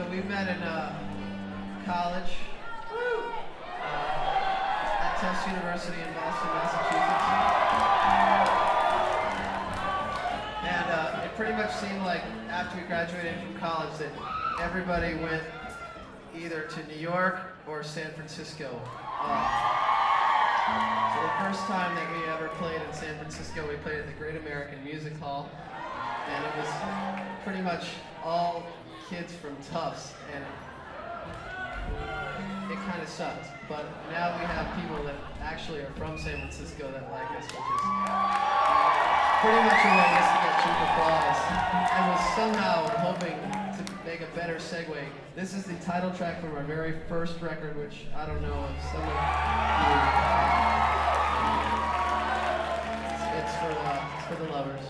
So we met in uh, college uh, at Tufts University in Boston, Massachusetts. And uh, it pretty much seemed like after we graduated from college that everybody went either to New York or San Francisco. Uh, so the first time that we ever played in San Francisco, we played at the Great American Music Hall, and it was pretty much all kids from Tufts, and it kind of sucked. But now we have people that actually are from San Francisco that like us, which is pretty much a way to get cheap applause. And was somehow hoping to make a better segue. This is the title track from our very first record, which I don't know if some of you. It's, it's for uh, it's for the lovers.